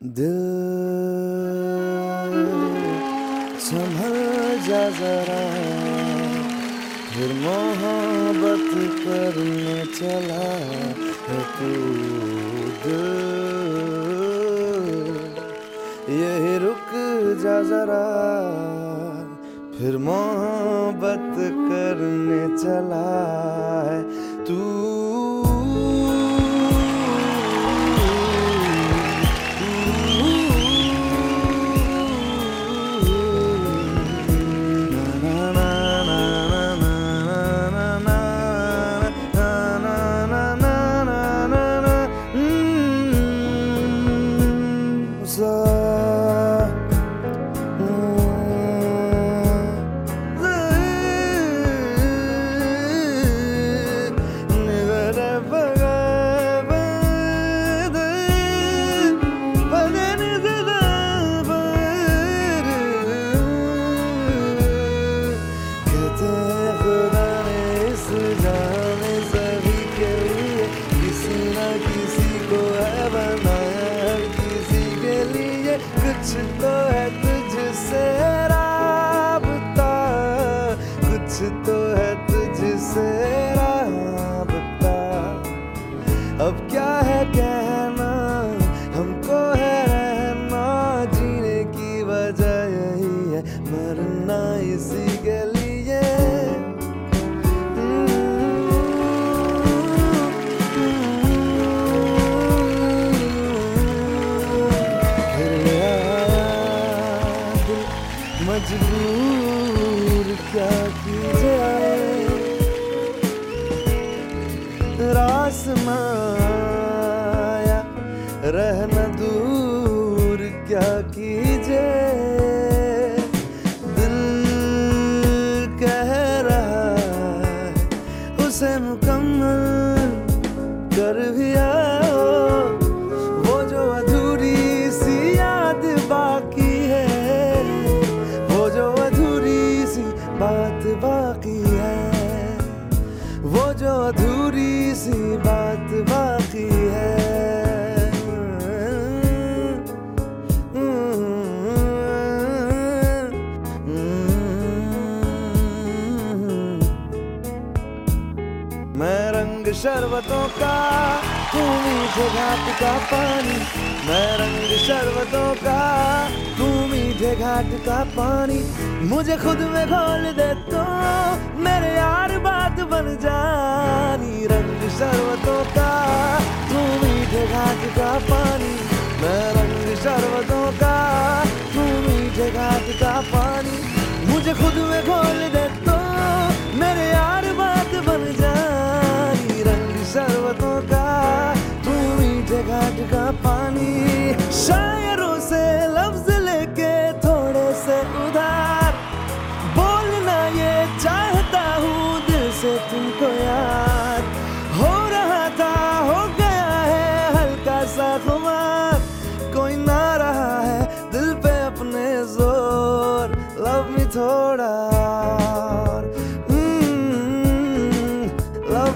दिल संभल जा जरा, फिर मोहब्बत करने चला है तू यही रुक जा जरा, फिर मोहब्बत करने चला है क्या है कहना? हमको है रहना। जीने की वजह यही है, मरना इसी के लिए। मजबूर बाकी है। वो जो अधूरी सी बात बाकी है। मैं रंग शरबतों का मीठे घाट का पानी, मैं रंग शरबतों का। मीठे घाट का पानी, मुझे खुद में घोल दे तो मेरे यार बात बन जानी। रंग शरबतों का थोड़ा लव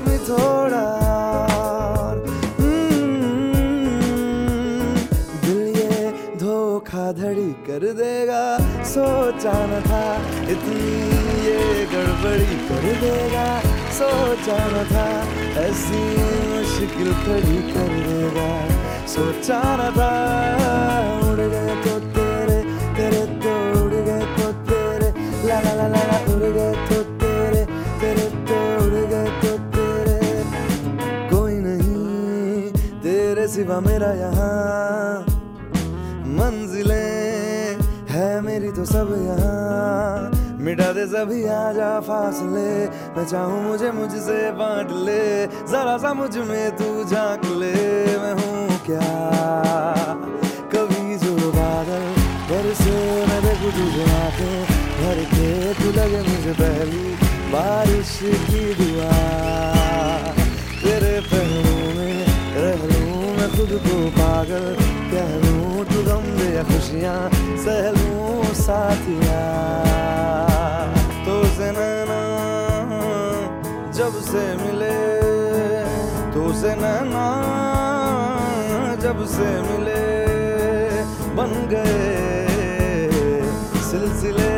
हम्म, ये धोखाधड़ी कर देगा सोचा न था इतनी ये गड़बड़ी कर देगा सोचा न था ऐसी मुश्किल खड़ी कर देगा सोचा न था उड़ गए तो सिवा मेरा यहाँ। मंजिलें है मेरी तो सब यहाँ। मिटा दे सभी आ जा फासले। मैं चाहूँ मुझे मुझसे बांट ले। जरा सा मुझमें तू झाँक ले। मैं हूँ क्या? कभी जो बादल घर से मैं देखूँ तुझे आँखें भर के तू लगे मुझे पहली बारिश की दुआ। खुद को पागल कह लूँ तू गम या खुशियाँ सह लूँ साथिया तो से नैना जब से मिले तो से नैना जब से मिले बन गए सिलसिले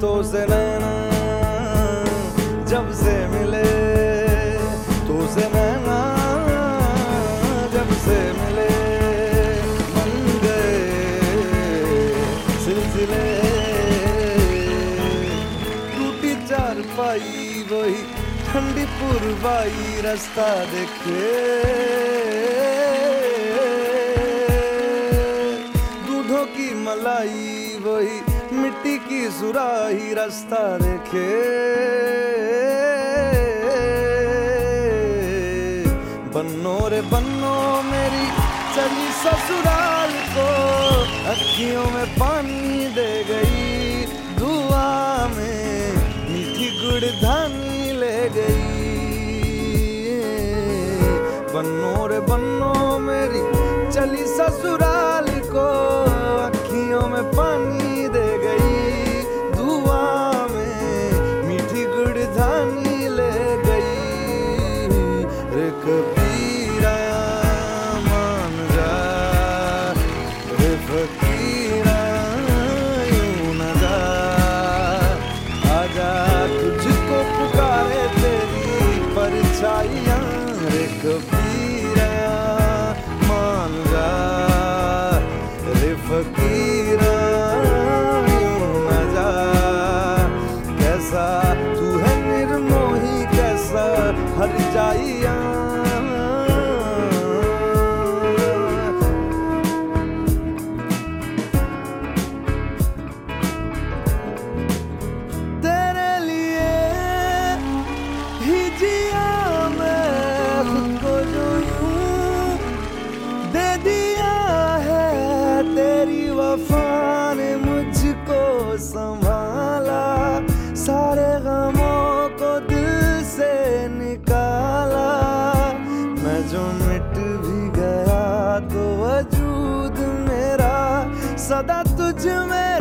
तो से नैना जब से मिले मंजिले टूटी चार पाई वही ठंडी पुरवाई रास्ता देखे दूधों की मलाई वही मिट्टी की सुराही रास्ता देखे बन्नो रे बन्नो मेरी चली ससुराल को अखियों में पानी राजधानी ले गई। बन्नो रे बनो मेरी चली ससुराल को अखियों में पानी again. to me.